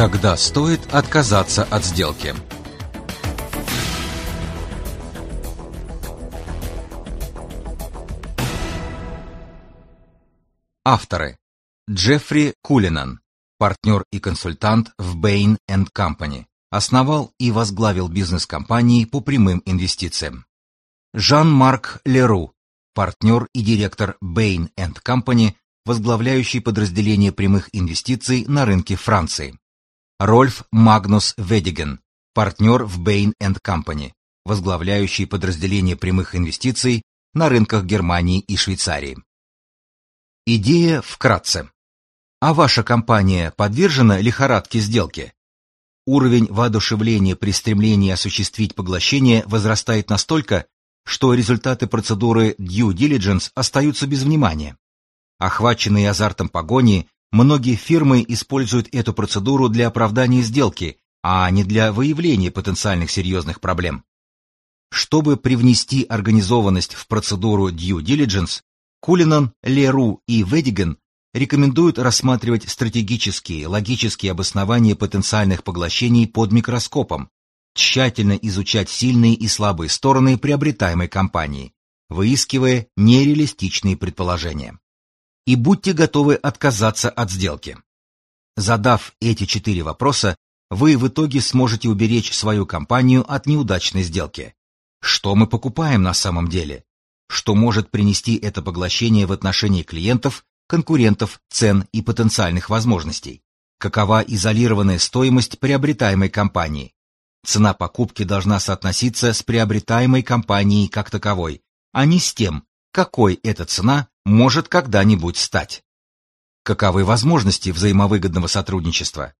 Когда стоит отказаться от сделки? Авторы. Джеффри Кулинан, партнер и консультант в Bain Company, основал и возглавил бизнес компании по прямым инвестициям. Жан-Марк Леру, партнер и директор Bain Company, возглавляющий подразделение прямых инвестиций на рынке Франции. Рольф Магнус Ведиген, партнер в Bain Company, возглавляющий подразделение прямых инвестиций на рынках Германии и Швейцарии. Идея вкратце. А ваша компания подвержена лихорадке сделки? Уровень воодушевления при стремлении осуществить поглощение возрастает настолько, что результаты процедуры due diligence остаются без внимания. Охваченные азартом погони, многие фирмы используют эту процедуру для оправдания сделки, а не для выявления потенциальных серьезных проблем. Чтобы привнести организованность в процедуру due diligence, Кулинан, Леру и Ведиген рекомендуют рассматривать стратегические, логические обоснования потенциальных поглощений под микроскопом, тщательно изучать сильные и слабые стороны приобретаемой компании, выискивая нереалистичные предположения и будьте готовы отказаться от сделки. Задав эти четыре вопроса, вы в итоге сможете уберечь свою компанию от неудачной сделки. Что мы покупаем на самом деле? Что может принести это поглощение в отношении клиентов, конкурентов, цен и потенциальных возможностей? Какова изолированная стоимость приобретаемой компании? Цена покупки должна соотноситься с приобретаемой компанией как таковой, а не с тем, какой эта цена может когда-нибудь стать. Каковы возможности взаимовыгодного сотрудничества?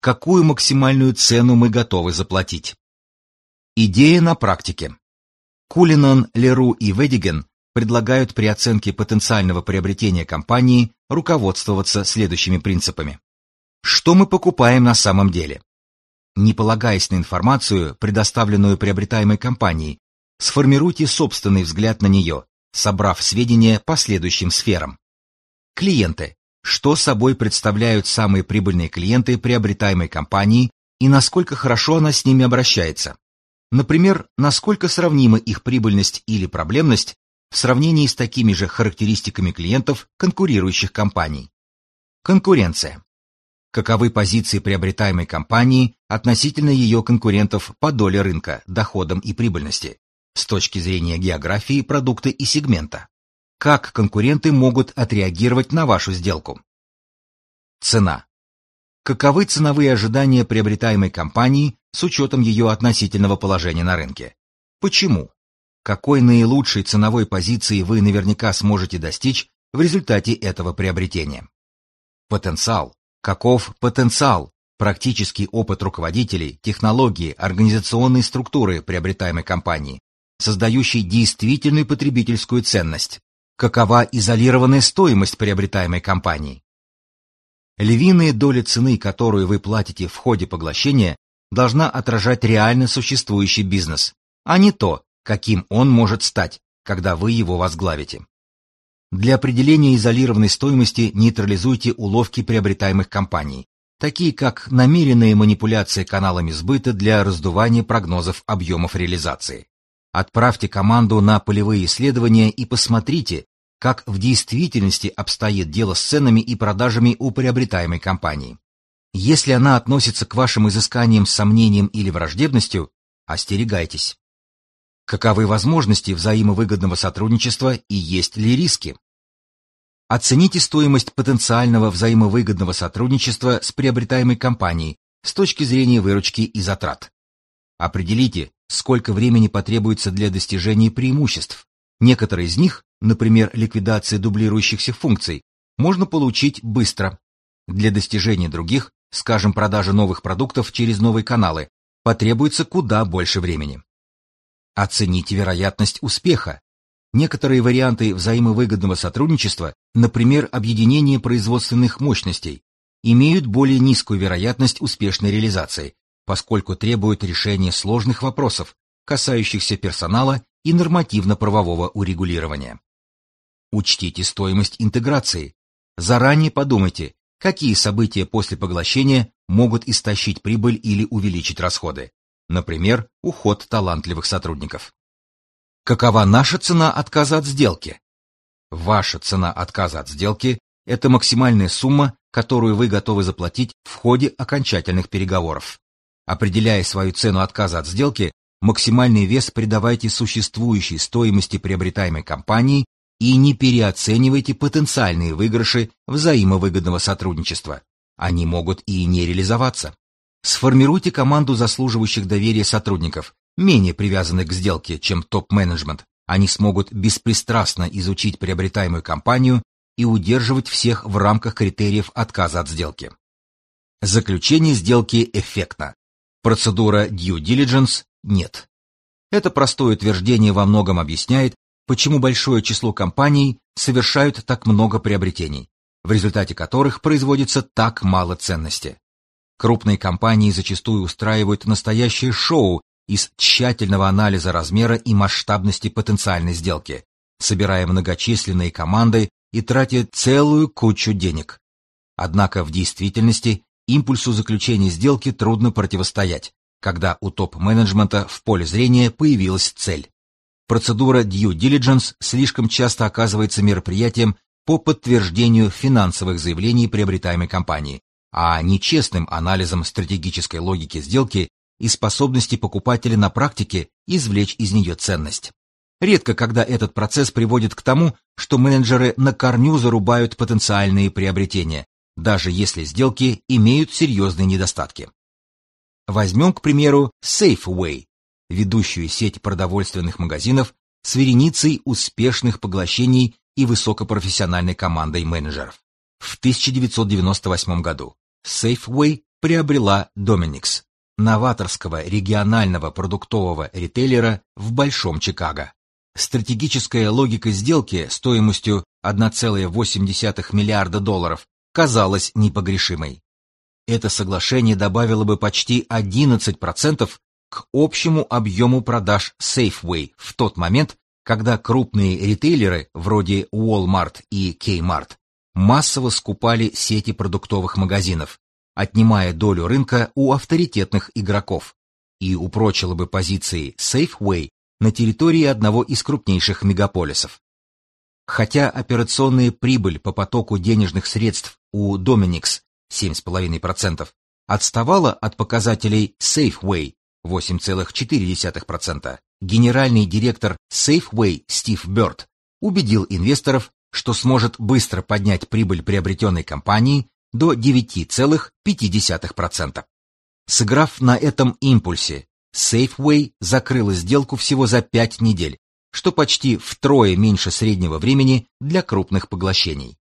Какую максимальную цену мы готовы заплатить? Идея на практике. Кулинан, Леру и Ведиген предлагают при оценке потенциального приобретения компании руководствоваться следующими принципами. Что мы покупаем на самом деле? Не полагаясь на информацию, предоставленную приобретаемой компанией, сформируйте собственный взгляд на нее, собрав сведения по следующим сферам. Клиенты. Что собой представляют самые прибыльные клиенты приобретаемой компании и насколько хорошо она с ними обращается. Например, насколько сравнима их прибыльность или проблемность в сравнении с такими же характеристиками клиентов конкурирующих компаний. Конкуренция. Каковы позиции приобретаемой компании относительно ее конкурентов по доле рынка, доходам и прибыльности с точки зрения географии продукта и сегмента. Как конкуренты могут отреагировать на вашу сделку? Цена. Каковы ценовые ожидания приобретаемой компании с учетом ее относительного положения на рынке? Почему? Какой наилучшей ценовой позиции вы наверняка сможете достичь в результате этого приобретения? Потенциал. Каков потенциал? Практический опыт руководителей, технологии, организационной структуры приобретаемой компании, создающий действительную потребительскую ценность. Какова изолированная стоимость приобретаемой компании? Львиная доля цены, которую вы платите в ходе поглощения, должна отражать реально существующий бизнес, а не то, каким он может стать, когда вы его возглавите. Для определения изолированной стоимости нейтрализуйте уловки приобретаемых компаний, такие как намеренные манипуляции каналами сбыта для раздувания прогнозов объемов реализации. Отправьте команду на полевые исследования и посмотрите, как в действительности обстоит дело с ценами и продажами у приобретаемой компании. Если она относится к вашим изысканиям с сомнением или враждебностью, остерегайтесь. Каковы возможности взаимовыгодного сотрудничества и есть ли риски? Оцените стоимость потенциального взаимовыгодного сотрудничества с приобретаемой компанией с точки зрения выручки и затрат. Определите, сколько времени потребуется для достижения преимуществ. Некоторые из них, например, ликвидация дублирующихся функций, можно получить быстро. Для достижения других, скажем, продажи новых продуктов через новые каналы, потребуется куда больше времени. Оцените вероятность успеха. Некоторые варианты взаимовыгодного сотрудничества, например, объединение производственных мощностей, имеют более низкую вероятность успешной реализации, поскольку требует решения сложных вопросов, касающихся персонала и нормативно-правового урегулирования. Учтите стоимость интеграции. Заранее подумайте, какие события после поглощения могут истощить прибыль или увеличить расходы. Например, уход талантливых сотрудников. Какова наша цена отказа от сделки? Ваша цена отказа от сделки – это максимальная сумма, которую вы готовы заплатить в ходе окончательных переговоров. Определяя свою цену отказа от сделки, максимальный вес придавайте существующей стоимости приобретаемой компании и не переоценивайте потенциальные выигрыши взаимовыгодного сотрудничества. Они могут и не реализоваться. Сформируйте команду заслуживающих доверия сотрудников, менее привязанных к сделке, чем топ-менеджмент. Они смогут беспристрастно изучить приобретаемую компанию и удерживать всех в рамках критериев отказа от сделки. Заключение сделки эффектно. Процедура due diligence нет. Это простое утверждение во многом объясняет, почему большое число компаний совершают так много приобретений, в результате которых производится так мало ценности. Крупные компании зачастую устраивают настоящее шоу из тщательного анализа размера и масштабности потенциальной сделки, собирая многочисленные команды и тратя целую кучу денег. Однако в действительности импульсу заключения сделки трудно противостоять, когда у топ-менеджмента в поле зрения появилась цель. Процедура due diligence слишком часто оказывается мероприятием по подтверждению финансовых заявлений приобретаемой компании, а не честным анализом стратегической логики сделки и способности покупателя на практике извлечь из нее ценность. Редко когда этот процесс приводит к тому, что менеджеры на корню зарубают потенциальные приобретения, даже если сделки имеют серьезные недостатки. Возьмем, к примеру, Safeway, ведущую сеть продовольственных магазинов с вереницей успешных поглощений и высокопрофессиональной командой менеджеров. В 1998 году Safeway приобрела Dominick's, новаторского регионального продуктового ритейлера в Большом Чикаго. Стратегическая логика сделки стоимостью 1,8 миллиарда долларов казалась непогрешимой. Это соглашение добавило бы почти 11% к общему объему продаж Safeway в тот момент, когда крупные ритейлеры вроде Walmart и Kmart массово скупали сети продуктовых магазинов, отнимая долю рынка у авторитетных игроков, и упрочило бы позиции Safeway на территории одного из крупнейших мегаполисов. Хотя операционная прибыль по потоку денежных средств у Dominics 7,5% отставала от показателей Safeway 8,4%, генеральный директор Safeway Стив Бёрд убедил инвесторов, что сможет быстро поднять прибыль приобретенной компании до 9,5%. Сыграв на этом импульсе, Safeway закрыла сделку всего за 5 недель, что почти втрое меньше среднего времени для крупных поглощений.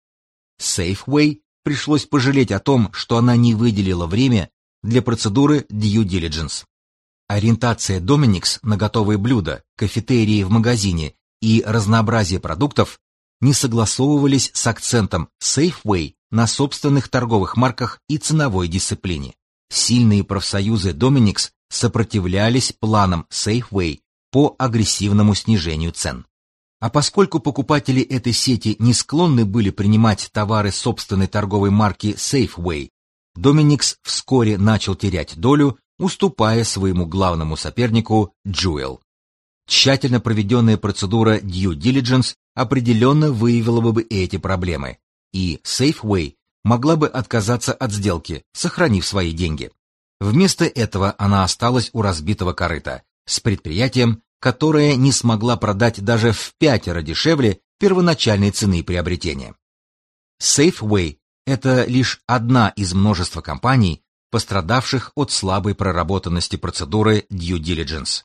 Safeway пришлось пожалеть о том, что она не выделила время для процедуры due diligence. Ориентация Dominics на готовые блюда, кафетерии в магазине и разнообразие продуктов не согласовывались с акцентом Safeway на собственных торговых марках и ценовой дисциплине. Сильные профсоюзы Dominics сопротивлялись планам Safeway по агрессивному снижению цен. А поскольку покупатели этой сети не склонны были принимать товары собственной торговой марки Safeway, Dominics вскоре начал терять долю, уступая своему главному сопернику Jewel. Тщательно проведенная процедура due diligence определенно выявила бы эти проблемы, и Safeway могла бы отказаться от сделки, сохранив свои деньги. Вместо этого она осталась у разбитого корыта с предприятием, которое не смогла продать даже в пятеро дешевле первоначальной цены приобретения. Safeway – это лишь одна из множества компаний, пострадавших от слабой проработанности процедуры due diligence.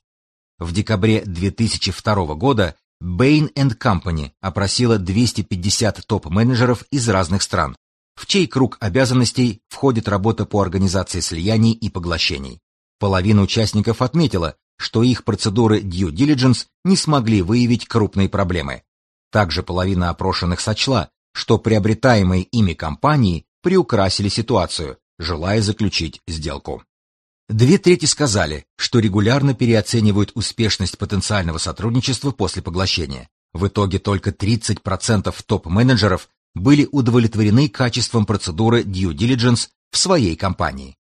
В декабре 2002 года Bain Company опросила 250 топ-менеджеров из разных стран, в чей круг обязанностей входит работа по организации слияний и поглощений. Половина участников отметила, что их процедуры due diligence не смогли выявить крупные проблемы. Также половина опрошенных сочла, что приобретаемые ими компании приукрасили ситуацию, желая заключить сделку. Две трети сказали, что регулярно переоценивают успешность потенциального сотрудничества после поглощения. В итоге только 30% топ-менеджеров были удовлетворены качеством процедуры due diligence в своей компании.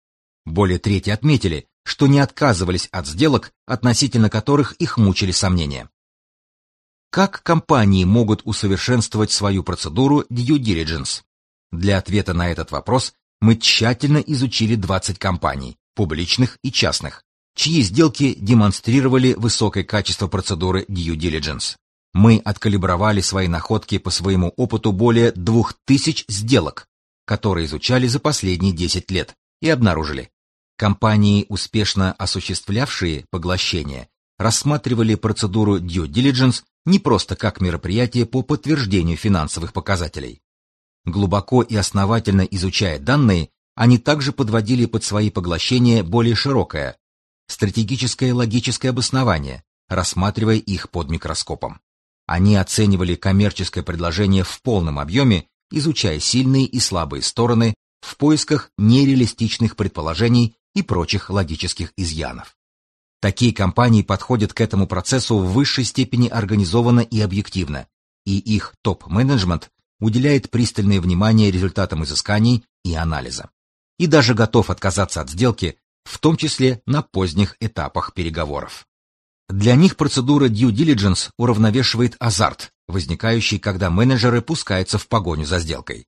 Более трети отметили, что не отказывались от сделок, относительно которых их мучили сомнения. Как компании могут усовершенствовать свою процедуру due diligence? Для ответа на этот вопрос мы тщательно изучили 20 компаний, публичных и частных, чьи сделки демонстрировали высокое качество процедуры due diligence. Мы откалибровали свои находки по своему опыту более 2000 сделок, которые изучали за последние 10 лет, и обнаружили. Компании, успешно осуществлявшие поглощение, рассматривали процедуру due diligence не просто как мероприятие по подтверждению финансовых показателей. Глубоко и основательно изучая данные, они также подводили под свои поглощения более широкое, стратегическое логическое обоснование, рассматривая их под микроскопом. Они оценивали коммерческое предложение в полном объеме, изучая сильные и слабые стороны в поисках нереалистичных предположений и прочих логических изъянов. Такие компании подходят к этому процессу в высшей степени организованно и объективно, и их топ-менеджмент уделяет пристальное внимание результатам изысканий и анализа. И даже готов отказаться от сделки, в том числе на поздних этапах переговоров. Для них процедура due diligence уравновешивает азарт, возникающий, когда менеджеры пускаются в погоню за сделкой.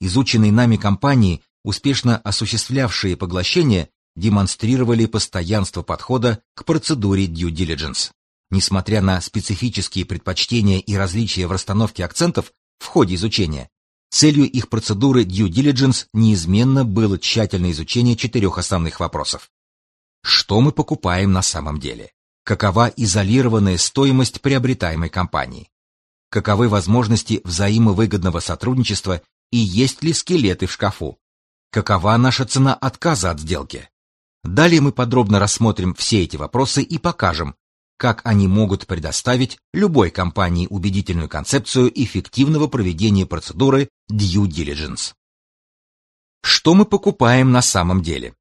Изученные нами компании, успешно осуществлявшие поглощение, демонстрировали постоянство подхода к процедуре due diligence. Несмотря на специфические предпочтения и различия в расстановке акцентов в ходе изучения, целью их процедуры due diligence неизменно было тщательное изучение четырех основных вопросов. Что мы покупаем на самом деле? Какова изолированная стоимость приобретаемой компании? Каковы возможности взаимовыгодного сотрудничества и есть ли скелеты в шкафу? Какова наша цена отказа от сделки? Далее мы подробно рассмотрим все эти вопросы и покажем, как они могут предоставить любой компании убедительную концепцию эффективного проведения процедуры due diligence. Что мы покупаем на самом деле?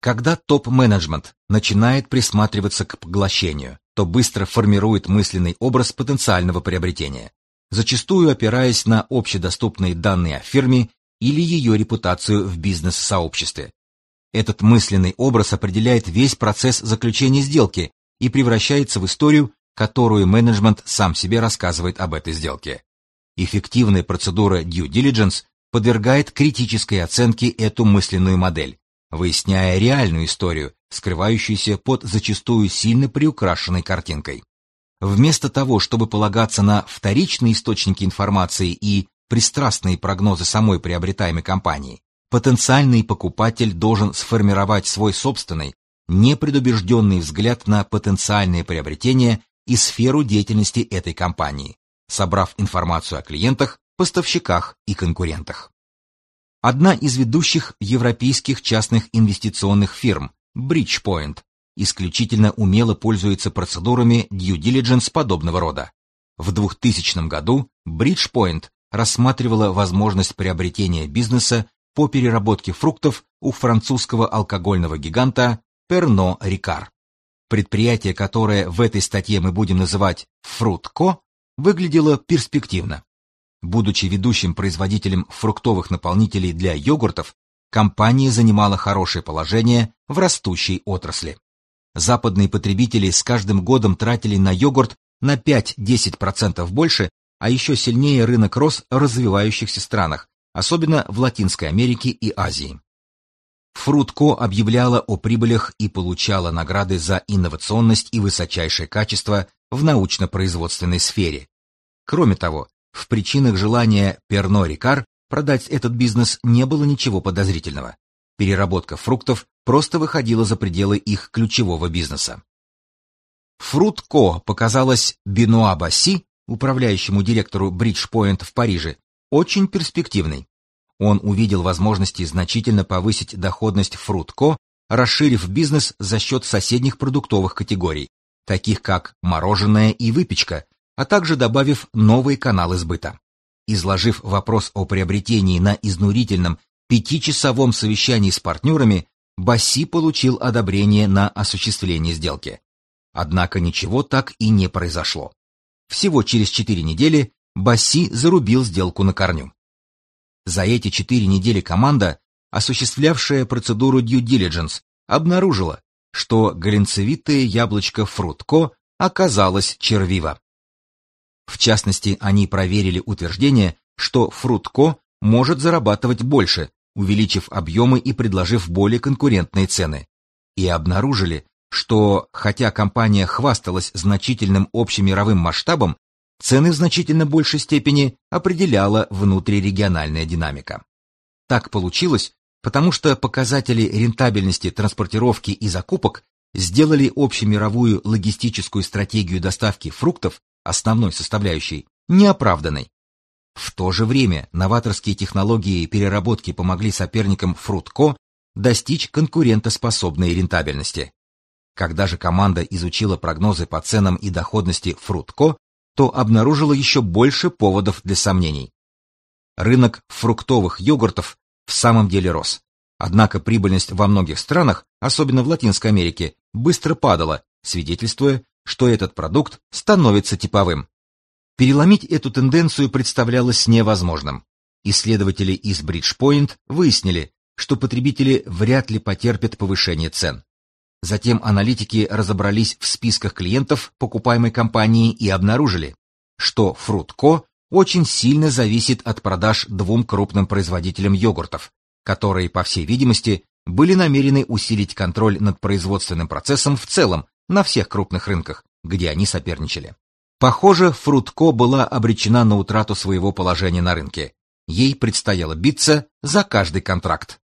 Когда топ-менеджмент начинает присматриваться к поглощению, то быстро формирует мысленный образ потенциального приобретения, зачастую опираясь на общедоступные данные о фирме или ее репутацию в бизнес-сообществе, этот мысленный образ определяет весь процесс заключения сделки и превращается в историю, которую менеджмент сам себе рассказывает об этой сделке. Эффективная процедура due diligence подвергает критической оценке эту мысленную модель, выясняя реальную историю, скрывающуюся под зачастую сильно приукрашенной картинкой. Вместо того, чтобы полагаться на вторичные источники информации и пристрастные прогнозы самой приобретаемой компании, потенциальный покупатель должен сформировать свой собственный, непредубежденный взгляд на потенциальные приобретения и сферу деятельности этой компании, собрав информацию о клиентах, поставщиках и конкурентах. Одна из ведущих европейских частных инвестиционных фирм, Bridgepoint, исключительно умело пользуется процедурами due diligence подобного рода. В 2000 году Bridgepoint рассматривала возможность приобретения бизнеса по переработке фруктов у французского алкогольного гиганта Pernod Ricard. Предприятие, которое в этой статье мы будем называть Фрутко, выглядело перспективно. Будучи ведущим производителем фруктовых наполнителей для йогуртов, компания занимала хорошее положение в растущей отрасли. Западные потребители с каждым годом тратили на йогурт на 5-10% больше, а еще сильнее рынок рос в развивающихся странах, особенно в Латинской Америке и Азии. Фрутко объявляла о прибылях и получала награды за инновационность и высочайшее качество в научно-производственной сфере. Кроме того, в причинах желания Перно Рикар продать этот бизнес не было ничего подозрительного. Переработка фруктов просто выходила за пределы их ключевого бизнеса. Фрутко показалось Бенуа Басси, управляющему директору Bridgepoint в Париже, очень перспективной. Он увидел возможности значительно повысить доходность Фрутко, расширив бизнес за счет соседних продуктовых категорий, таких как мороженое и выпечка, а также добавив новые каналы сбыта. Изложив вопрос о приобретении на изнурительном пятичасовом совещании с партнерами, Басси получил одобрение на осуществление сделки. Однако ничего так и не произошло. Всего через четыре недели Басси зарубил сделку на корню. За эти четыре недели команда, осуществлявшая процедуру due diligence, обнаружила, что глинцевитое яблочко Фрутко оказалось червиво. В частности, они проверили утверждение, что Фрутко может зарабатывать больше, увеличив объемы и предложив более конкурентные цены. И обнаружили, что, хотя компания хвасталась значительным общемировым масштабом, цены в значительно большей степени определяла внутрирегиональная динамика. Так получилось, потому что показатели рентабельности транспортировки и закупок сделали общемировую логистическую стратегию доставки фруктов, основной составляющей, неоправданной. В то же время новаторские технологии переработки помогли соперникам Фрутко достичь конкурентоспособной рентабельности. Когда же команда изучила прогнозы по ценам и доходности Фрутко, то обнаружила еще больше поводов для сомнений. Рынок фруктовых йогуртов в самом деле рос. Однако прибыльность во многих странах, особенно в Латинской Америке, быстро падала, свидетельствуя, что этот продукт становится типовым. Переломить эту тенденцию представлялось невозможным. Исследователи из Bridgepoint выяснили, что потребители вряд ли потерпят повышение цен. Затем аналитики разобрались в списках клиентов покупаемой компании и обнаружили, что Фрутко очень сильно зависит от продаж двум крупным производителям йогуртов, которые, по всей видимости, были намерены усилить контроль над производственным процессом в целом на всех крупных рынках, где они соперничали. Похоже, Фрутко была обречена на утрату своего положения на рынке. Ей предстояло биться за каждый контракт.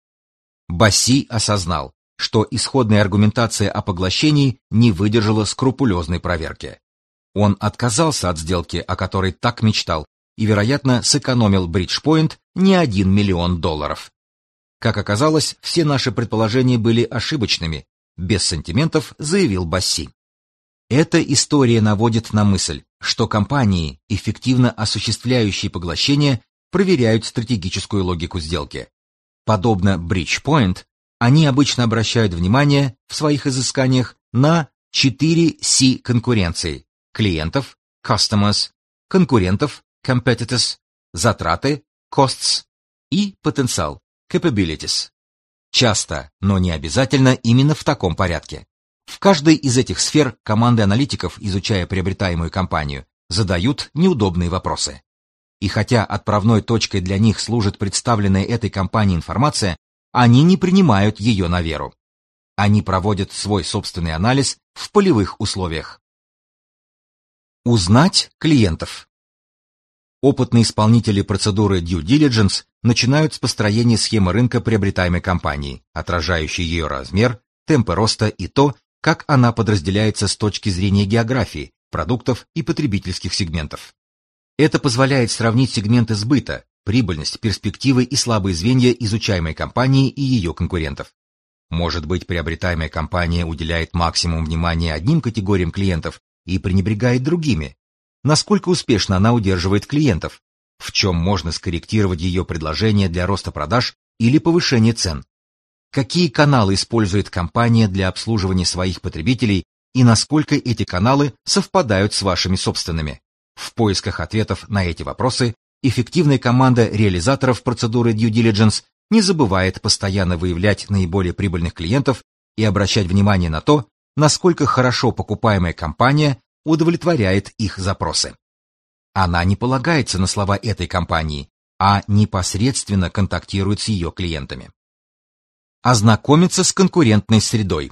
Басси осознал, что исходная аргументация о поглощении не выдержала скрупулезной проверки. Он отказался от сделки, о которой так мечтал, и, вероятно, сэкономил Бриджпоинт не один миллион долларов. Как оказалось, все наши предположения были ошибочными, без сантиментов заявил Басси. Эта история наводит на мысль, что компании, эффективно осуществляющие поглощение, проверяют стратегическую логику сделки. Подобно Bridgepoint, они обычно обращают внимание в своих изысканиях на 4 C конкуренции – клиентов, customers, конкурентов, competitors, затраты, costs и потенциал, capabilities. Часто, но не обязательно именно в таком порядке. В каждой из этих сфер команды аналитиков, изучая приобретаемую компанию, задают неудобные вопросы. И хотя отправной точкой для них служит представленная этой компанией информация, они не принимают ее на веру. Они проводят свой собственный анализ в полевых условиях. Узнать клиентов. Опытные исполнители процедуры due diligence начинают с построения схемы рынка приобретаемой компании, отражающей ее размер, темпы роста и то, как она подразделяется с точки зрения географии, продуктов и потребительских сегментов. Это позволяет сравнить сегменты сбыта, прибыльность, перспективы и слабые звенья изучаемой компании и ее конкурентов. Может быть, приобретаемая компания уделяет максимум внимания одним категориям клиентов и пренебрегает другими. Насколько успешно она удерживает клиентов? В чем можно скорректировать ее предложение для роста продаж или повышения цен? какие каналы использует компания для обслуживания своих потребителей и насколько эти каналы совпадают с вашими собственными. В поисках ответов на эти вопросы эффективная команда реализаторов процедуры due diligence не забывает постоянно выявлять наиболее прибыльных клиентов и обращать внимание на то, насколько хорошо покупаемая компания удовлетворяет их запросы. Она не полагается на слова этой компании, а непосредственно контактирует с ее клиентами. Ознакомиться с конкурентной средой.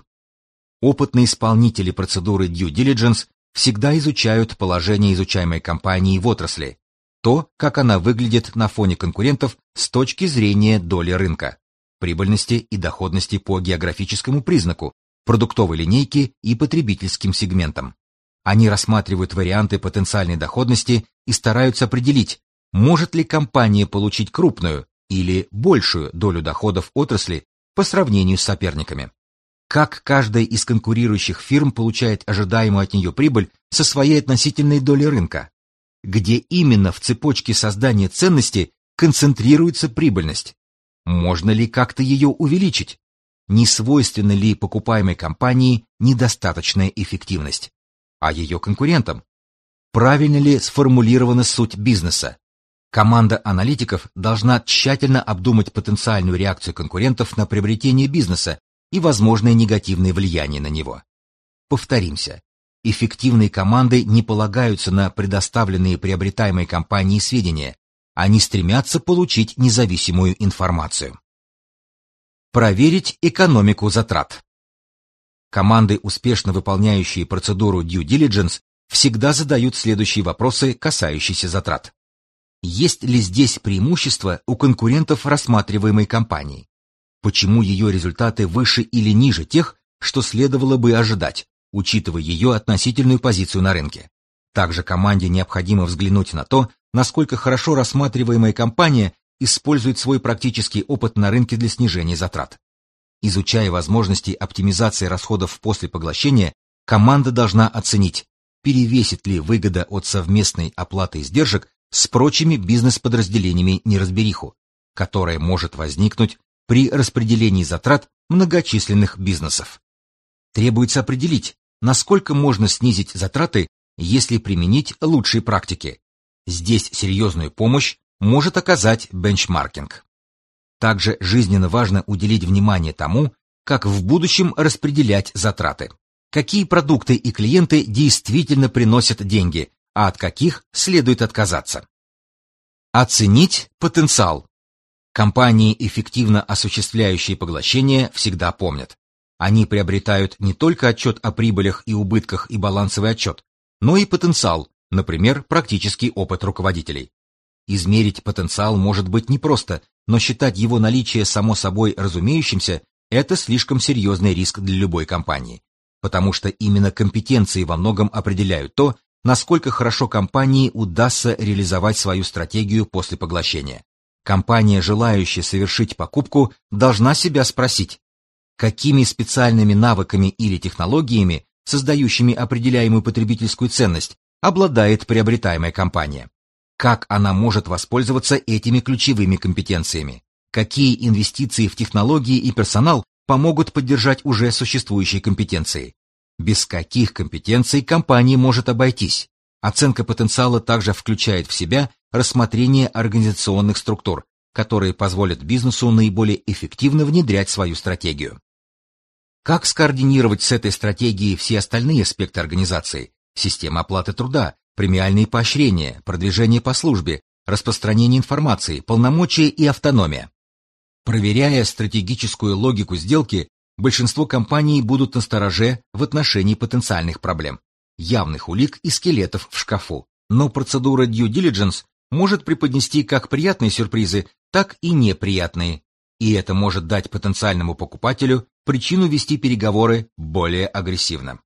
Опытные исполнители процедуры due diligence всегда изучают положение изучаемой компании в отрасли, то, как она выглядит на фоне конкурентов с точки зрения доли рынка, прибыльности и доходности по географическому признаку, продуктовой линейке и потребительским сегментам. Они рассматривают варианты потенциальной доходности и стараются определить, может ли компания получить крупную или большую долю доходов отрасли по сравнению с соперниками. Как каждая из конкурирующих фирм получает ожидаемую от нее прибыль со своей относительной долей рынка? Где именно в цепочке создания ценности концентрируется прибыльность? Можно ли как-то ее увеличить? Не свойственна ли покупаемой компании недостаточная эффективность? А ее конкурентам? Правильно ли сформулирована суть бизнеса? Команда аналитиков должна тщательно обдумать потенциальную реакцию конкурентов на приобретение бизнеса и возможное негативное влияние на него. Повторимся, эффективные команды не полагаются на предоставленные приобретаемой компанией сведения, они стремятся получить независимую информацию. Проверить экономику затрат. Команды, успешно выполняющие процедуру due diligence, всегда задают следующие вопросы, касающиеся затрат. Есть ли здесь преимущество у конкурентов рассматриваемой компании? Почему ее результаты выше или ниже тех, что следовало бы ожидать, учитывая ее относительную позицию на рынке? Также команде необходимо взглянуть на то, насколько хорошо рассматриваемая компания использует свой практический опыт на рынке для снижения затрат. Изучая возможности оптимизации расходов после поглощения, команда должна оценить, перевесит ли выгода от совместной оплаты издержек с прочими бизнес-подразделениями неразбериху, которая может возникнуть при распределении затрат многочисленных бизнесов. Требуется определить, насколько можно снизить затраты, если применить лучшие практики. Здесь серьезную помощь может оказать бенчмаркинг. Также жизненно важно уделить внимание тому, как в будущем распределять затраты какие продукты и клиенты действительно приносят деньги, а от каких следует отказаться. Оценить потенциал. Компании, эффективно осуществляющие поглощение, всегда помнят. Они приобретают не только отчет о прибылях и убытках и балансовый отчет, но и потенциал, например, практический опыт руководителей. Измерить потенциал может быть непросто, но считать его наличие само собой разумеющимся – это слишком серьезный риск для любой компании потому что именно компетенции во многом определяют то, насколько хорошо компании удастся реализовать свою стратегию после поглощения. Компания, желающая совершить покупку, должна себя спросить, какими специальными навыками или технологиями, создающими определяемую потребительскую ценность, обладает приобретаемая компания. Как она может воспользоваться этими ключевыми компетенциями? Какие инвестиции в технологии и персонал помогут поддержать уже существующие компетенции. Без каких компетенций компания может обойтись? Оценка потенциала также включает в себя рассмотрение организационных структур, которые позволят бизнесу наиболее эффективно внедрять свою стратегию. Как скоординировать с этой стратегией все остальные аспекты организации? Система оплаты труда, премиальные поощрения, продвижение по службе, распространение информации, полномочия и автономия. Проверяя стратегическую логику сделки, большинство компаний будут настороже в отношении потенциальных проблем, явных улик и скелетов в шкафу. Но процедура due diligence может преподнести как приятные сюрпризы, так и неприятные, и это может дать потенциальному покупателю причину вести переговоры более агрессивно.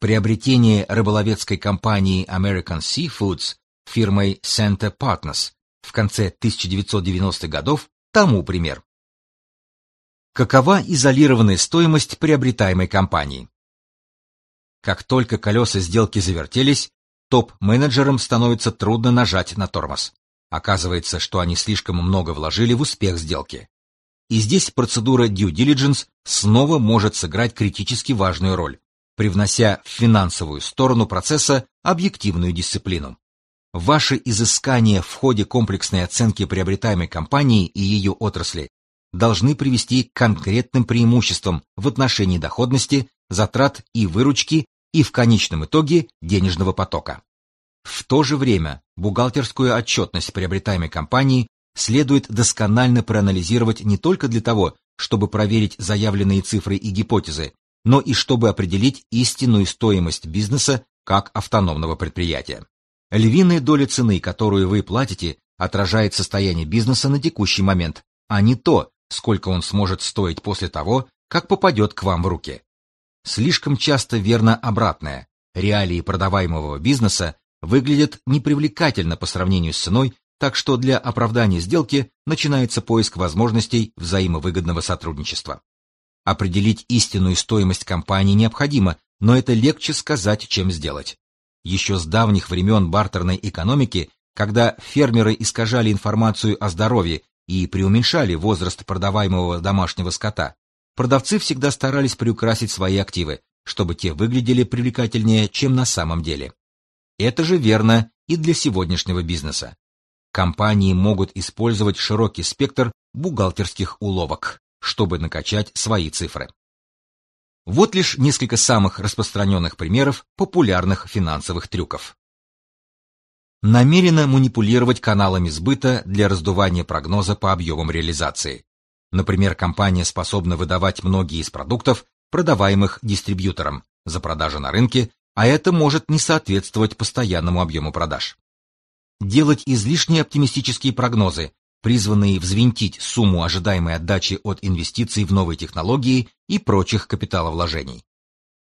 Приобретение рыболовецкой компании American Seafoods фирмой Santa Partners в конце 1990-х годов тому пример. Какова изолированная стоимость приобретаемой компании? Как только колеса сделки завертелись, топ-менеджерам становится трудно нажать на тормоз. Оказывается, что они слишком много вложили в успех сделки. И здесь процедура due diligence снова может сыграть критически важную роль, привнося в финансовую сторону процесса объективную дисциплину. Ваши изыскания в ходе комплексной оценки приобретаемой компании и ее отрасли должны привести к конкретным преимуществам в отношении доходности, затрат и выручки и в конечном итоге денежного потока. В то же время бухгалтерскую отчетность приобретаемой компании следует досконально проанализировать не только для того, чтобы проверить заявленные цифры и гипотезы, но и чтобы определить истинную стоимость бизнеса как автономного предприятия. Львиная доля цены, которую вы платите, отражает состояние бизнеса на текущий момент, а не то, сколько он сможет стоить после того, как попадет к вам в руки. Слишком часто верно обратное. Реалии продаваемого бизнеса выглядят непривлекательно по сравнению с ценой, так что для оправдания сделки начинается поиск возможностей взаимовыгодного сотрудничества. Определить истинную стоимость компании необходимо, но это легче сказать, чем сделать. Еще с давних времен бартерной экономики, когда фермеры искажали информацию о здоровье и преуменьшали возраст продаваемого домашнего скота, продавцы всегда старались приукрасить свои активы, чтобы те выглядели привлекательнее, чем на самом деле. Это же верно и для сегодняшнего бизнеса. Компании могут использовать широкий спектр бухгалтерских уловок, чтобы накачать свои цифры. Вот лишь несколько самых распространенных примеров популярных финансовых трюков. Намеренно манипулировать каналами сбыта для раздувания прогноза по объемам реализации. Например, компания способна выдавать многие из продуктов, продаваемых дистрибьютором, за продажу на рынке, а это может не соответствовать постоянному объему продаж. Делать излишне оптимистические прогнозы, призванные взвинтить сумму ожидаемой отдачи от инвестиций в новые технологии и прочих капиталовложений.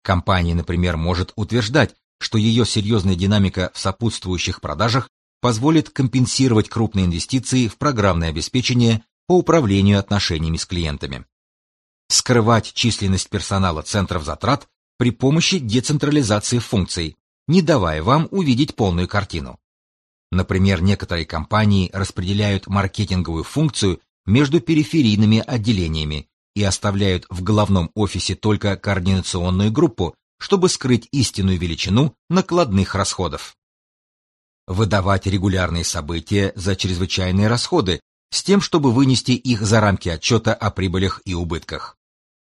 Компания, например, может утверждать, что ее серьезная динамика в сопутствующих продажах позволит компенсировать крупные инвестиции в программное обеспечение по управлению отношениями с клиентами. Скрывать численность персонала центров затрат при помощи децентрализации функций, не давая вам увидеть полную картину. Например, некоторые компании распределяют маркетинговую функцию между периферийными отделениями и оставляют в головном офисе только координационную группу, чтобы скрыть истинную величину накладных расходов. Выдавать регулярные события за чрезвычайные расходы с тем, чтобы вынести их за рамки отчета о прибылях и убытках.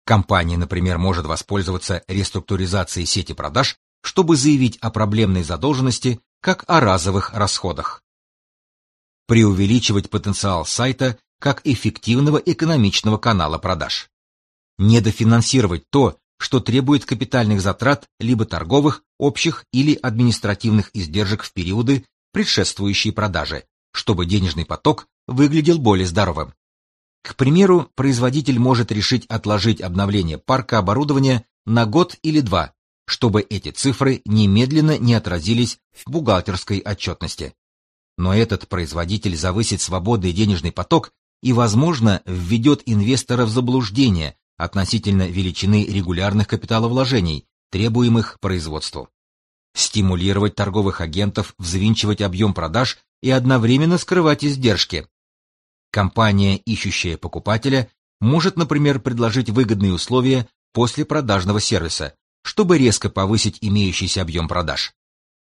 Компания, например, может воспользоваться реструктуризацией сети продаж, чтобы заявить о проблемной задолженности как о разовых расходах. Преувеличивать потенциал сайта как эффективного экономичного канала продаж. Недофинансировать то, что требует капитальных затрат либо торговых, общих или административных издержек в периоды, предшествующие продаже, чтобы денежный поток выглядел более здоровым. К примеру, производитель может решить отложить обновление парка оборудования на год или два, чтобы эти цифры немедленно не отразились в бухгалтерской отчетности. Но этот производитель завысит свободный денежный поток и, возможно, введет инвестора в заблуждение относительно величины регулярных капиталовложений, требуемых производству. Стимулировать торговых агентов взвинчивать объем продаж и одновременно скрывать издержки. Компания, ищущая покупателя, может, например, предложить выгодные условия после продажного сервиса, чтобы резко повысить имеющийся объем продаж.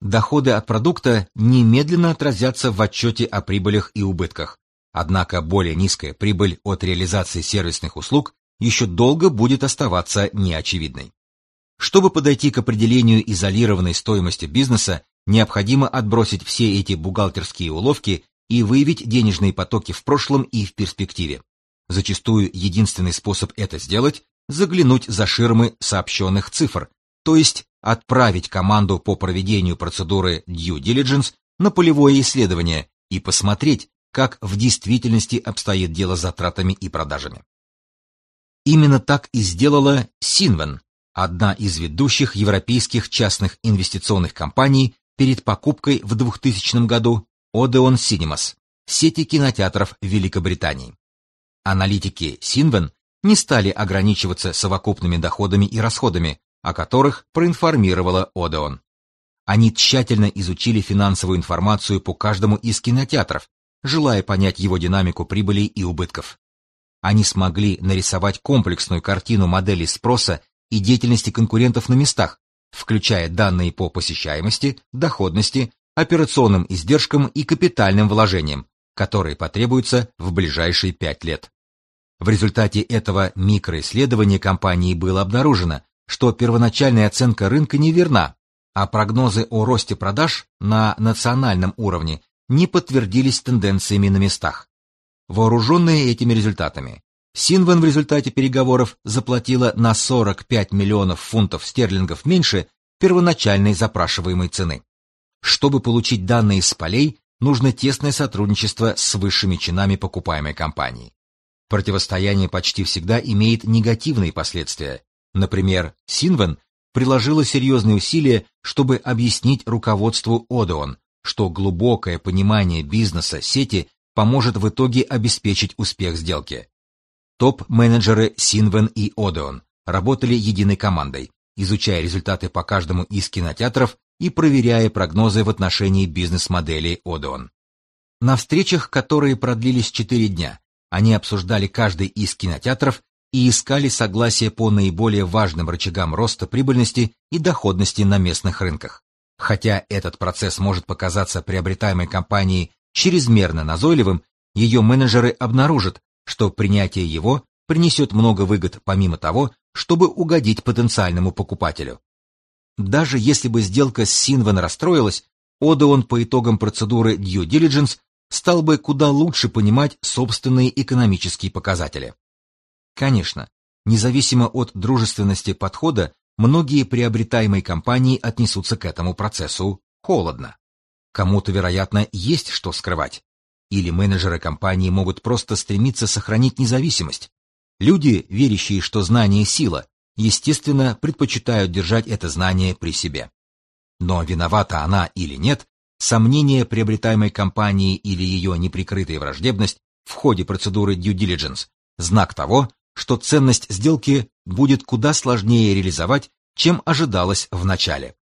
Доходы от продукта немедленно отразятся в отчете о прибылях и убытках, однако более низкая прибыль от реализации сервисных услуг еще долго будет оставаться неочевидной. Чтобы подойти к определению изолированной стоимости бизнеса, необходимо отбросить все эти бухгалтерские уловки и выявить денежные потоки в прошлом и в перспективе. Зачастую единственный способ это сделать заглянуть за ширмы сообщенных цифр, то есть отправить команду по проведению процедуры due diligence на полевое исследование и посмотреть, как в действительности обстоит дело с затратами и продажами. Именно так и сделала Синвен, одна из ведущих европейских частных инвестиционных компаний перед покупкой в 2000 году Odeon Cinemas, сети кинотеатров Великобритании. Аналитики Синвен не стали ограничиваться совокупными доходами и расходами, о которых проинформировала Одеон. Они тщательно изучили финансовую информацию по каждому из кинотеатров, желая понять его динамику прибылей и убытков. Они смогли нарисовать комплексную картину модели спроса и деятельности конкурентов на местах, включая данные по посещаемости, доходности, операционным издержкам и капитальным вложениям, которые потребуются в ближайшие пять лет. В результате этого микроисследования компании было обнаружено, что первоначальная оценка рынка неверна, а прогнозы о росте продаж на национальном уровне не подтвердились тенденциями на местах. Вооруженные этими результатами, Синвен в результате переговоров заплатила на 45 миллионов фунтов стерлингов меньше первоначальной запрашиваемой цены. Чтобы получить данные с полей, нужно тесное сотрудничество с высшими чинами покупаемой компании. Противостояние почти всегда имеет негативные последствия. Например, Синвен приложила серьезные усилия, чтобы объяснить руководству Одеон, что глубокое понимание бизнеса сети поможет в итоге обеспечить успех сделки. Топ-менеджеры Синвен и Одеон работали единой командой, изучая результаты по каждому из кинотеатров и проверяя прогнозы в отношении бизнес-модели Одеон. На встречах, которые продлились 4 дня, они обсуждали каждый из кинотеатров и искали согласие по наиболее важным рычагам роста прибыльности и доходности на местных рынках. Хотя этот процесс может показаться приобретаемой компанией чрезмерно назойливым, ее менеджеры обнаружат, что принятие его принесет много выгод помимо того, чтобы угодить потенциальному покупателю. Даже если бы сделка с Синвен расстроилась, Одеон по итогам процедуры due diligence стал бы куда лучше понимать собственные экономические показатели. Конечно, независимо от дружественности подхода, многие приобретаемые компании отнесутся к этому процессу холодно. Кому-то, вероятно, есть что скрывать. Или менеджеры компании могут просто стремиться сохранить независимость. Люди, верящие, что знание – сила, естественно, предпочитают держать это знание при себе. Но виновата она или нет, сомнение приобретаемой компании или ее неприкрытая враждебность в ходе процедуры due diligence – знак того, что ценность сделки будет куда сложнее реализовать, чем ожидалось в начале.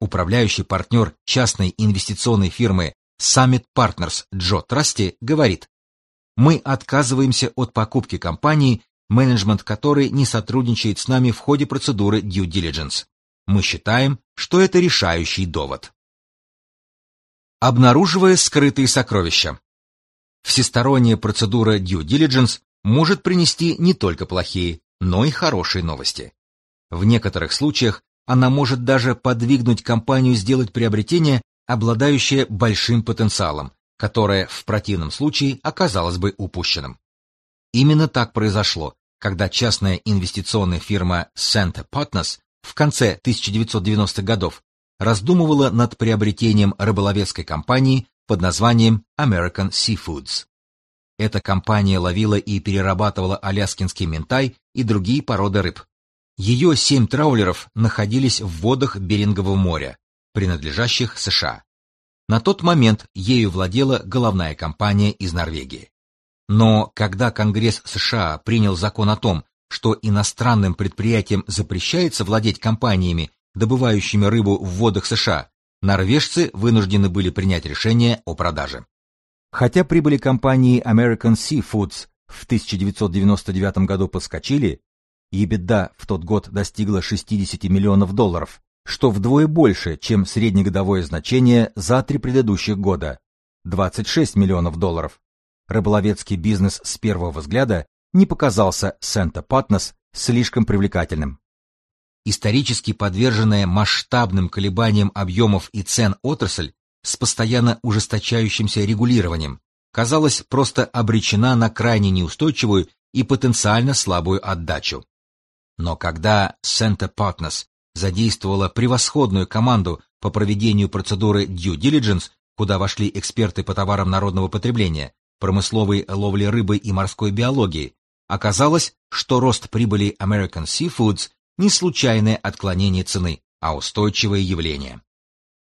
Управляющий партнер частной инвестиционной фирмы Summit Partners Джо Трасти говорит, мы отказываемся от покупки компании, менеджмент которой не сотрудничает с нами в ходе процедуры due diligence. Мы считаем, что это решающий довод. Обнаруживая скрытые сокровища. Всесторонняя процедура due diligence может принести не только плохие, но и хорошие новости. В некоторых случаях она может даже подвигнуть компанию сделать приобретение, обладающее большим потенциалом, которое в противном случае оказалось бы упущенным. Именно так произошло, когда частная инвестиционная фирма Santa Partners в конце 1990-х годов раздумывала над приобретением рыболовецкой компании под названием American Seafoods. Эта компания ловила и перерабатывала аляскинский ментай и другие породы рыб. Ее семь траулеров находились в водах Берингового моря, принадлежащих США. На тот момент ею владела головная компания из Норвегии. Но когда Конгресс США принял закон о том, что иностранным предприятиям запрещается владеть компаниями, добывающими рыбу в водах США, норвежцы вынуждены были принять решение о продаже. Хотя прибыли компании American Seafoods в 1999 году подскочили, EBITDA в тот год достигла 60 миллионов долларов, что вдвое больше, чем среднегодовое значение за три предыдущих года – 26 миллионов долларов. Рыболовецкий бизнес с первого взгляда не показался Сента-Патнес слишком привлекательным. Исторически подверженная масштабным колебаниям объемов и цен отрасль с постоянно ужесточающимся регулированием казалось просто обречена на крайне неустойчивую и потенциально слабую отдачу. Но когда Santa Partners задействовала превосходную команду по проведению процедуры due diligence, куда вошли эксперты по товарам народного потребления, промысловой ловли рыбы и морской биологии, оказалось, что рост прибыли American Seafoods не случайное отклонение цены, а устойчивое явление.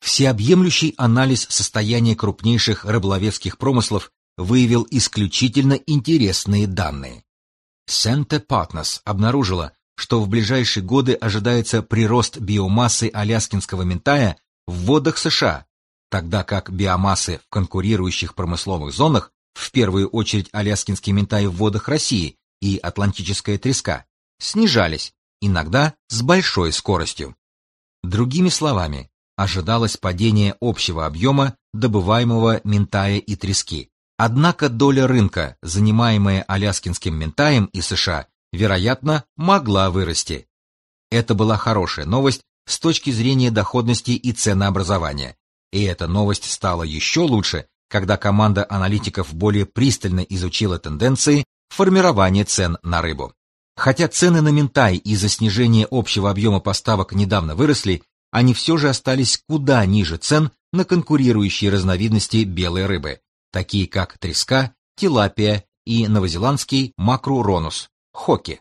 Всеобъемлющий анализ состояния крупнейших рыболовецких промыслов выявил исключительно интересные данные. Santa Partners обнаружила, что в ближайшие годы ожидается прирост биомассы аляскинского ментая в водах США, тогда как биомассы в конкурирующих промысловых зонах, в первую очередь аляскинский ментай в водах России и атлантическая треска, снижались, иногда с большой скоростью. Другими словами, ожидалось падение общего объема добываемого ментая и трески. Однако доля рынка, занимаемая аляскинским ментаем и США, вероятно, могла вырасти. Это была хорошая новость с точки зрения доходности и ценообразования. И эта новость стала еще лучше, когда команда аналитиков более пристально изучила тенденции формирования цен на рыбу. Хотя цены на ментай из-за снижения общего объема поставок недавно выросли, они все же остались куда ниже цен на конкурирующие разновидности белой рыбы, такие как треска, тилапия и новозеландский макруронус хоки.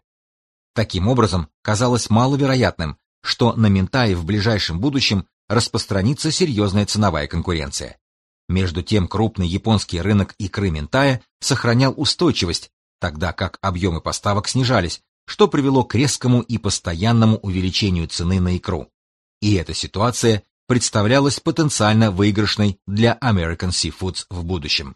Таким образом, казалось маловероятным, что на Минтае в ближайшем будущем распространится серьезная ценовая конкуренция. Между тем крупный японский рынок икры Минтая сохранял устойчивость, тогда как объемы поставок снижались, что привело к резкому и постоянному увеличению цены на икру. И эта ситуация представлялась потенциально выигрышной для American Seafoods в будущем.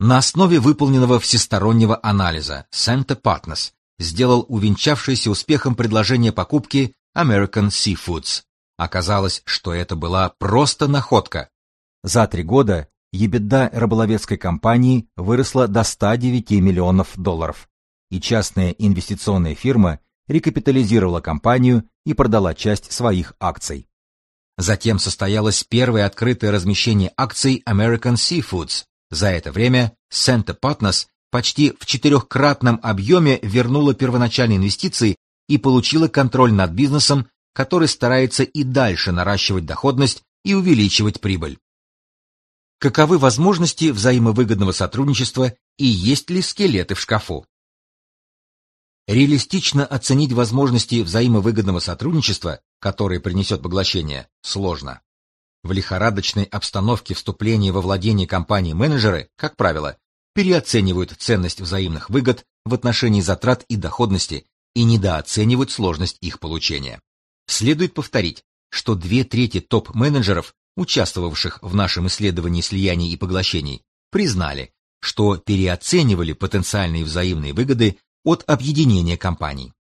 На основе выполненного всестороннего анализа Santa Partners сделал увенчавшееся успехом предложение покупки American Seafoods. Оказалось, что это была просто находка. За три года ебеда рыболовецкой компании выросла до 109 миллионов долларов, и частная инвестиционная фирма рекапитализировала компанию и продала часть своих акций. Затем состоялось первое открытое размещение акций American Seafoods. За это время Santa Partners почти в четырехкратном объеме вернула первоначальные инвестиции и получила контроль над бизнесом, который старается и дальше наращивать доходность и увеличивать прибыль. Каковы возможности взаимовыгодного сотрудничества и есть ли скелеты в шкафу? Реалистично оценить возможности взаимовыгодного сотрудничества, которые принесет поглощение, сложно. В лихорадочной обстановке вступления во владение компании менеджеры, как правило, переоценивают ценность взаимных выгод в отношении затрат и доходности и недооценивают сложность их получения. Следует повторить, что две трети топ-менеджеров, участвовавших в нашем исследовании слияний и поглощений, признали, что переоценивали потенциальные взаимные выгоды от объединения компаний.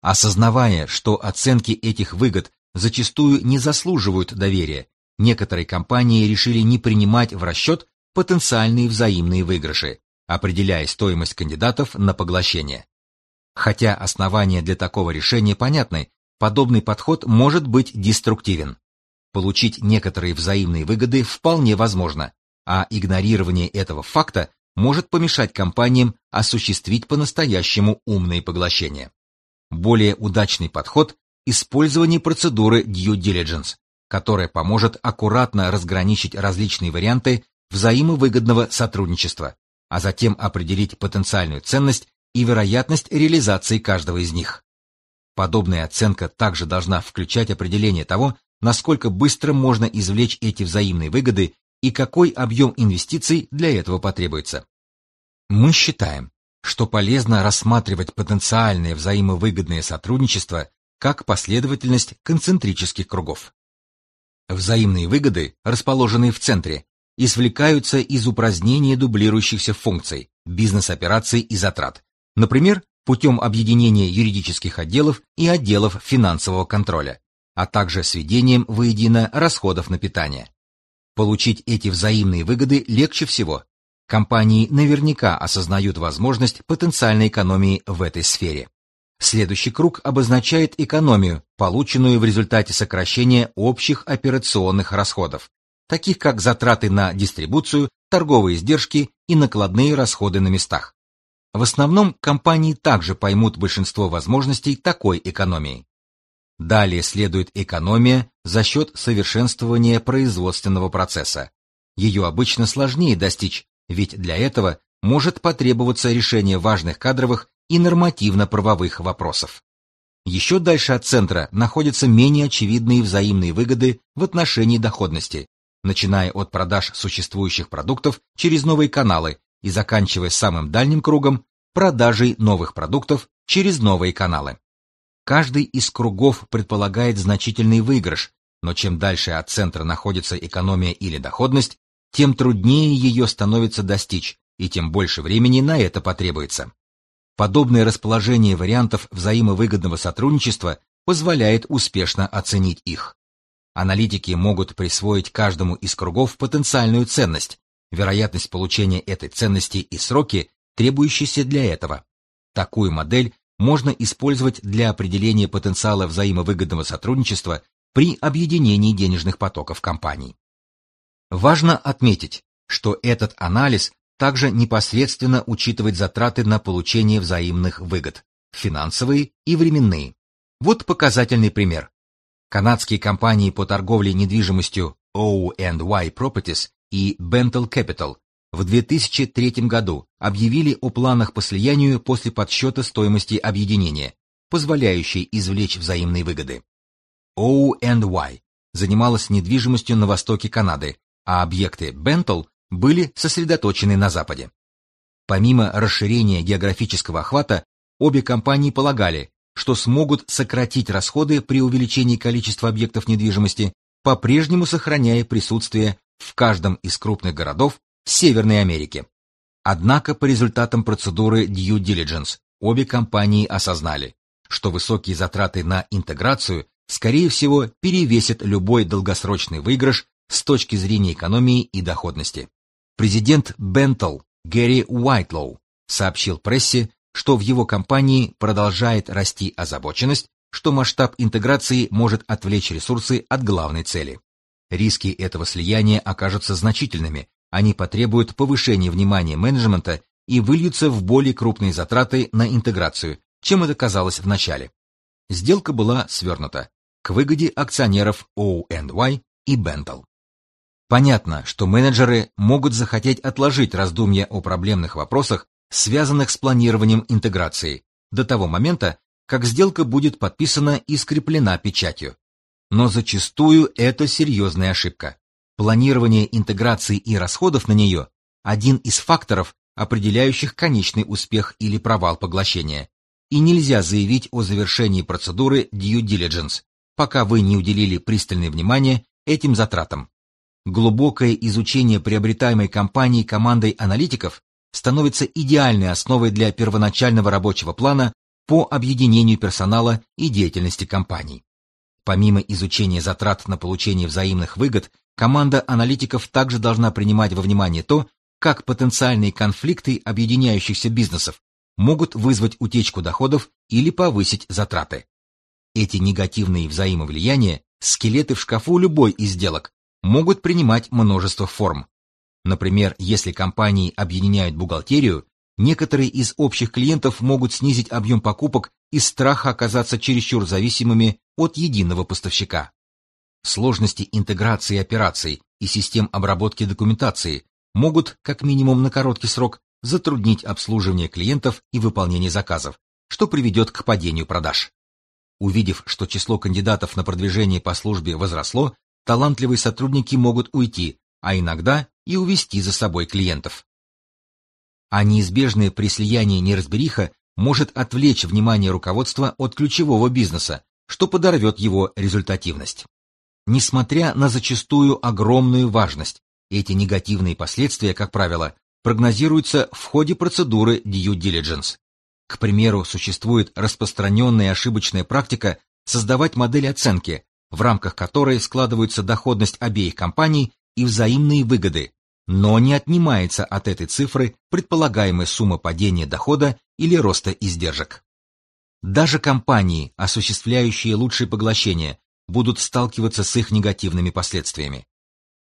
Осознавая, что оценки этих выгод зачастую не заслуживают доверия, некоторые компании решили не принимать в расчет потенциальные взаимные выигрыши, определяя стоимость кандидатов на поглощение. Хотя основания для такого решения понятны, подобный подход может быть деструктивен. Получить некоторые взаимные выгоды вполне возможно, а игнорирование этого факта может помешать компаниям осуществить по-настоящему умные поглощения. Более удачный подход – использование процедуры due diligence, которая поможет аккуратно разграничить различные варианты взаимовыгодного сотрудничества, а затем определить потенциальную ценность и вероятность реализации каждого из них. Подобная оценка также должна включать определение того, насколько быстро можно извлечь эти взаимные выгоды и какой объем инвестиций для этого потребуется. Мы считаем, что полезно рассматривать потенциальное взаимовыгодное сотрудничество как последовательность концентрических кругов. Взаимные выгоды, расположенные в центре, извлекаются из упразднения дублирующихся функций, бизнес-операций и затрат, например, путем объединения юридических отделов и отделов финансового контроля, а также сведением воедино расходов на питание. Получить эти взаимные выгоды легче всего. Компании наверняка осознают возможность потенциальной экономии в этой сфере. Следующий круг обозначает экономию, полученную в результате сокращения общих операционных расходов, таких как затраты на дистрибуцию, торговые издержки и накладные расходы на местах. В основном компании также поймут большинство возможностей такой экономии. Далее следует экономия за счет совершенствования производственного процесса. Ее обычно сложнее достичь, ведь для этого может потребоваться решение важных кадровых и нормативно-правовых вопросов. Еще дальше от центра находятся менее очевидные взаимные выгоды в отношении доходности, начиная от продаж существующих продуктов через новые каналы и заканчивая самым дальним кругом продажей новых продуктов через новые каналы. Каждый из кругов предполагает значительный выигрыш, но чем дальше от центра находится экономия или доходность, тем труднее ее становится достичь, и тем больше времени на это потребуется. Подобное расположение вариантов взаимовыгодного сотрудничества позволяет успешно оценить их. Аналитики могут присвоить каждому из кругов потенциальную ценность, вероятность получения этой ценности и сроки, требующиеся для этого. Такую модель можно использовать для определения потенциала взаимовыгодного сотрудничества при объединении денежных потоков компаний. Важно отметить, что этот анализ также непосредственно учитывает затраты на получение взаимных выгод, финансовые и временные. Вот показательный пример. Канадские компании по торговле недвижимостью O&Y Properties и Bentel Capital в 2003 году объявили о планах по слиянию после подсчета стоимости объединения, позволяющей извлечь взаимные выгоды. O&Y занималась недвижимостью на востоке Канады, а объекты Bentel были сосредоточены на западе. Помимо расширения географического охвата, обе компании полагали, что смогут сократить расходы при увеличении количества объектов недвижимости, по-прежнему сохраняя присутствие в каждом из крупных городов Северной Америки. Однако по результатам процедуры due diligence обе компании осознали, что высокие затраты на интеграцию, скорее всего, перевесят любой долгосрочный выигрыш с точки зрения экономии и доходности. Президент Бентл Гэри Уайтлоу сообщил прессе, что в его компании продолжает расти озабоченность, что масштаб интеграции может отвлечь ресурсы от главной цели. Риски этого слияния окажутся значительными, они потребуют повышения внимания менеджмента и выльются в более крупные затраты на интеграцию, чем это казалось в начале. Сделка была свернута к выгоде акционеров O&Y и Bentel. Понятно, что менеджеры могут захотеть отложить раздумья о проблемных вопросах, связанных с планированием интеграции, до того момента, как сделка будет подписана и скреплена печатью. Но зачастую это серьезная ошибка. Планирование интеграции и расходов на нее – один из факторов, определяющих конечный успех или провал поглощения. И нельзя заявить о завершении процедуры due diligence, пока вы не уделили пристальное внимание этим затратам. Глубокое изучение приобретаемой компании командой аналитиков становится идеальной основой для первоначального рабочего плана по объединению персонала и деятельности компаний. Помимо изучения затрат на получение взаимных выгод, команда аналитиков также должна принимать во внимание то, как потенциальные конфликты объединяющихся бизнесов могут вызвать утечку доходов или повысить затраты. Эти негативные взаимовлияния, скелеты в шкафу любой из сделок, могут принимать множество форм. Например, если компании объединяют бухгалтерию, некоторые из общих клиентов могут снизить объем покупок из страха оказаться чересчур зависимыми от единого поставщика. Сложности интеграции операций и систем обработки документации могут, как минимум на короткий срок, затруднить обслуживание клиентов и выполнение заказов, что приведет к падению продаж. Увидев, что число кандидатов на продвижение по службе возросло, талантливые сотрудники могут уйти, а иногда и увести за собой клиентов. А неизбежное при слиянии неразбериха может отвлечь внимание руководства от ключевого бизнеса, что подорвет его результативность. Несмотря на зачастую огромную важность, эти негативные последствия, как правило, прогнозируются в ходе процедуры due diligence. К примеру, существует распространенная ошибочная практика создавать модель оценки, в рамках которой складываются доходность обеих компаний и взаимные выгоды, но не отнимается от этой цифры предполагаемая сумма падения дохода или роста издержек. Даже компании, осуществляющие лучшие поглощения, будут сталкиваться с их негативными последствиями.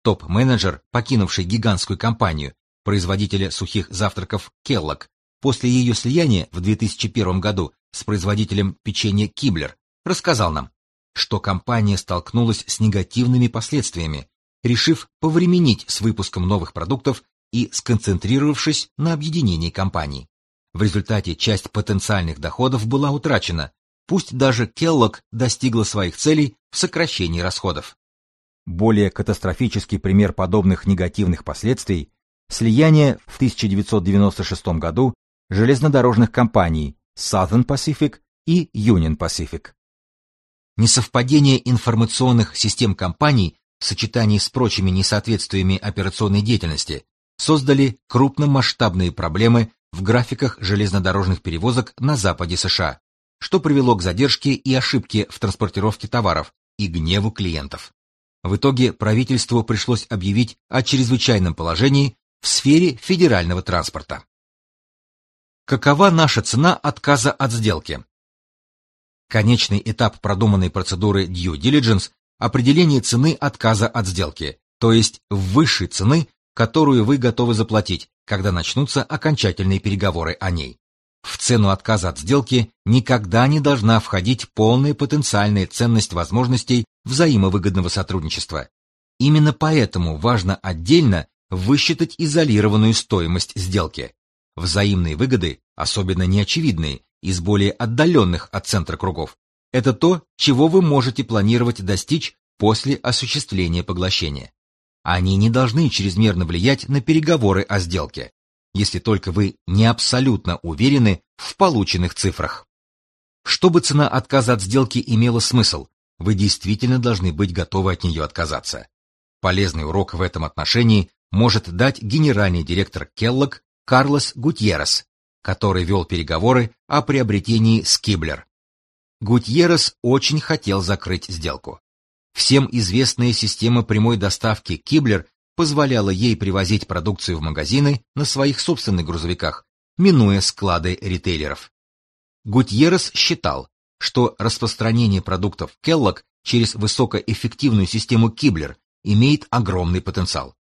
Топ-менеджер, покинувший гигантскую компанию, производителя сухих завтраков Kellogg, после ее слияния в 2001 году с производителем печенья Киблер, рассказал нам, что компания столкнулась с негативными последствиями, решив повременить с выпуском новых продуктов и сконцентрировавшись на объединении компаний. В результате часть потенциальных доходов была утрачена, пусть даже Kellogg достигла своих целей в сокращении расходов. Более катастрофический пример подобных негативных последствий – слияние в 1996 году железнодорожных компаний Southern Pacific и Union Pacific. Несовпадение информационных систем компаний в сочетании с прочими несоответствиями операционной деятельности создали крупномасштабные проблемы в графиках железнодорожных перевозок на западе США, что привело к задержке и ошибке в транспортировке товаров и гневу клиентов. В итоге правительству пришлось объявить о чрезвычайном положении в сфере федерального транспорта. Какова наша цена отказа от сделки? Конечный этап продуманной процедуры due diligence – определение цены отказа от сделки, то есть высшей цены, которую вы готовы заплатить, когда начнутся окончательные переговоры о ней. В цену отказа от сделки никогда не должна входить полная потенциальная ценность возможностей взаимовыгодного сотрудничества. Именно поэтому важно отдельно высчитать изолированную стоимость сделки. Взаимные выгоды, особенно неочевидные, из более отдаленных от центра кругов, это то, чего вы можете планировать достичь после осуществления поглощения. Они не должны чрезмерно влиять на переговоры о сделке если только вы не абсолютно уверены в полученных цифрах. Чтобы цена отказа от сделки имела смысл, вы действительно должны быть готовы от нее отказаться. Полезный урок в этом отношении может дать генеральный директор Келлог Карлос Гутьеррес, который вел переговоры о приобретении Скиблер. Гутьеррес очень хотел закрыть сделку. Всем известная система прямой доставки Киблер позволяла ей привозить продукцию в магазины на своих собственных грузовиках, минуя склады ритейлеров. Гутьеррес считал, что распространение продуктов Kellogg через высокоэффективную систему Киблер имеет огромный потенциал.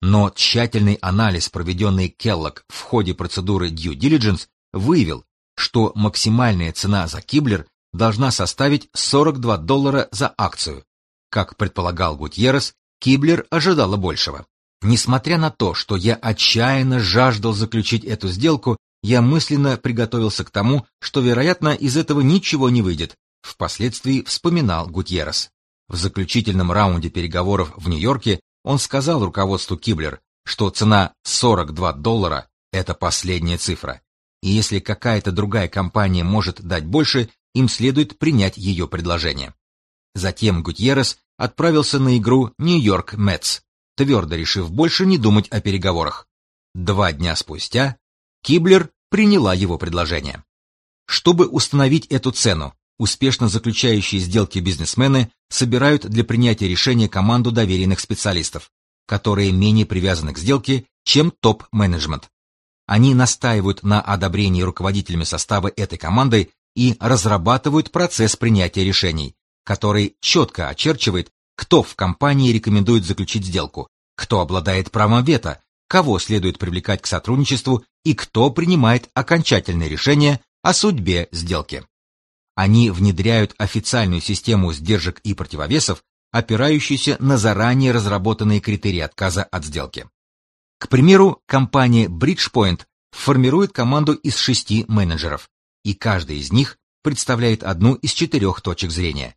Но тщательный анализ, проведенный Kellogg в ходе процедуры due diligence, выявил, что максимальная цена за Киблер должна составить 42 доллара за акцию. Как предполагал Гутьеррес, Киблер ожидала большего. Несмотря на то, что я отчаянно жаждал заключить эту сделку, я мысленно приготовился к тому, что, вероятно, из этого ничего не выйдет, впоследствии вспоминал Гутьеррес. В заключительном раунде переговоров в Нью-Йорке он сказал руководству Киблер, что цена 42 доллара – это последняя цифра, и если какая-то другая компания может дать больше, им следует принять ее предложение. Затем Гутьеррес отправился на игру Нью-Йорк Мэтс, твердо решив больше не думать о переговорах. Два дня спустя Киблер приняла его предложение. Чтобы установить эту цену, успешно заключающие сделки бизнесмены собирают для принятия решения команду доверенных специалистов, которые менее привязаны к сделке, чем топ-менеджмент. Они настаивают на одобрении руководителями состава этой команды и разрабатывают процесс принятия решений, который четко очерчивает, кто в компании рекомендует заключить сделку, кто обладает правом вето, кого следует привлекать к сотрудничеству и кто принимает окончательное решение о судьбе сделки. Они внедряют официальную систему сдержек и противовесов, опирающуюся на заранее разработанные критерии отказа от сделки. К примеру, компания Bridgepoint формирует команду из шести менеджеров, и каждый из них представляет одну из четырех точек зрения.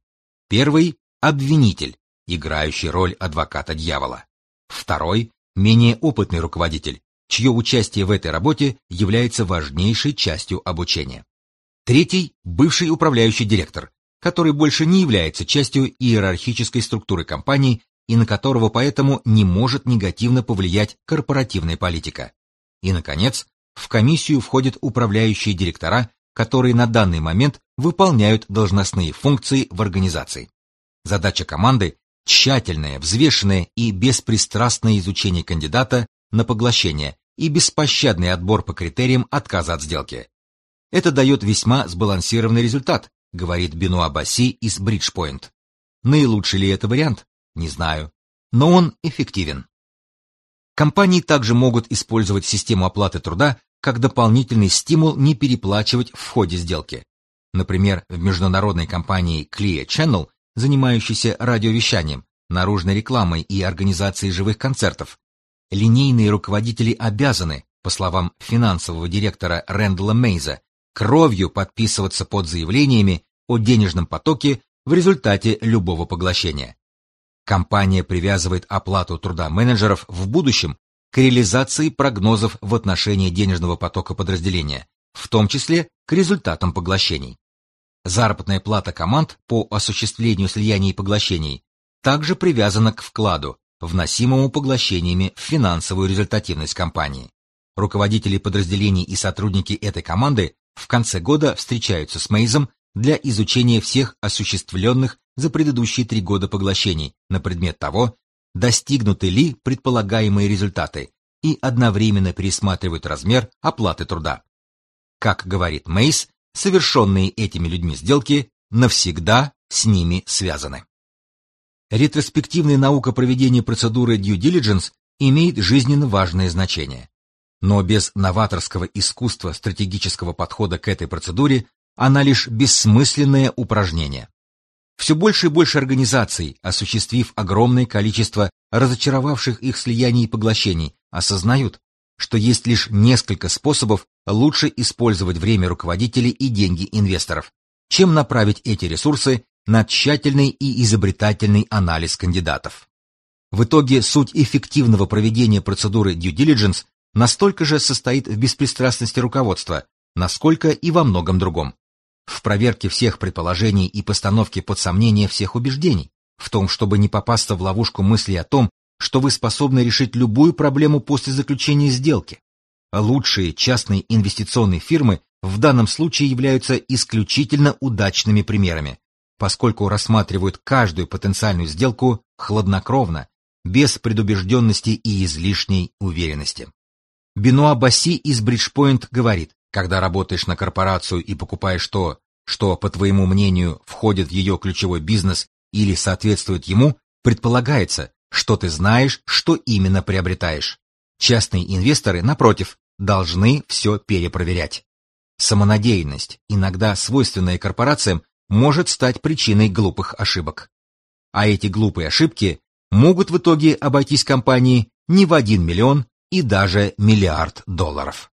Первый – обвинитель, играющий роль адвоката дьявола. Второй – менее опытный руководитель, чье участие в этой работе является важнейшей частью обучения. Третий – бывший управляющий директор, который больше не является частью иерархической структуры компании и на которого поэтому не может негативно повлиять корпоративная политика. И, наконец, в комиссию входят управляющие директора, которые на данный момент выполняют должностные функции в организации. Задача команды – тщательное, взвешенное и беспристрастное изучение кандидата на поглощение и беспощадный отбор по критериям отказа от сделки. Это дает весьма сбалансированный результат, говорит Бенуа Басси из Бриджпойнт. Наилучший ли это вариант? Не знаю. Но он эффективен. Компании также могут использовать систему оплаты труда как дополнительный стимул не переплачивать в ходе сделки. Например, в международной компании Clear Channel, занимающейся радиовещанием, наружной рекламой и организацией живых концертов, линейные руководители обязаны, по словам финансового директора Рэндала Мейза, кровью подписываться под заявлениями о денежном потоке в результате любого поглощения. Компания привязывает оплату труда менеджеров в будущем к реализации прогнозов в отношении денежного потока подразделения, в том числе к результатам поглощений. Заработная плата команд по осуществлению слияний и поглощений также привязана к вкладу, вносимому поглощениями в финансовую результативность компании. Руководители подразделений и сотрудники этой команды в конце года встречаются с Мейзом для изучения всех осуществленных за предыдущие три года поглощений на предмет того, достигнуты ли предполагаемые результаты, и одновременно пересматривают размер оплаты труда. Как говорит Мейс, совершенные этими людьми сделки навсегда с ними связаны. Ретроспективная наука проведения процедуры due diligence имеет жизненно важное значение. Но без новаторского искусства стратегического подхода к этой процедуре она лишь бессмысленное упражнение. Все больше и больше организаций, осуществив огромное количество разочаровавших их слияний и поглощений, осознают, что есть лишь несколько способов лучше использовать время руководителей и деньги инвесторов, чем направить эти ресурсы на тщательный и изобретательный анализ кандидатов. В итоге суть эффективного проведения процедуры due diligence настолько же состоит в беспристрастности руководства, насколько и во многом другом. В проверке всех предположений и постановке под сомнение всех убеждений, в том, чтобы не попасться в ловушку мысли о том, что вы способны решить любую проблему после заключения сделки. Лучшие частные инвестиционные фирмы в данном случае являются исключительно удачными примерами, поскольку рассматривают каждую потенциальную сделку хладнокровно, без предубежденности и излишней уверенности. Бенуа Басси из Бриджпойнт говорит, когда работаешь на корпорацию и покупаешь то, что, по твоему мнению, входит в ее ключевой бизнес или соответствует ему, предполагается, что ты знаешь, что именно приобретаешь. Частные инвесторы, напротив, должны все перепроверять. Самонадеянность, иногда свойственная корпорациям, может стать причиной глупых ошибок. А эти глупые ошибки могут в итоге обойтись компании не в 1 миллион и даже миллиард долларов.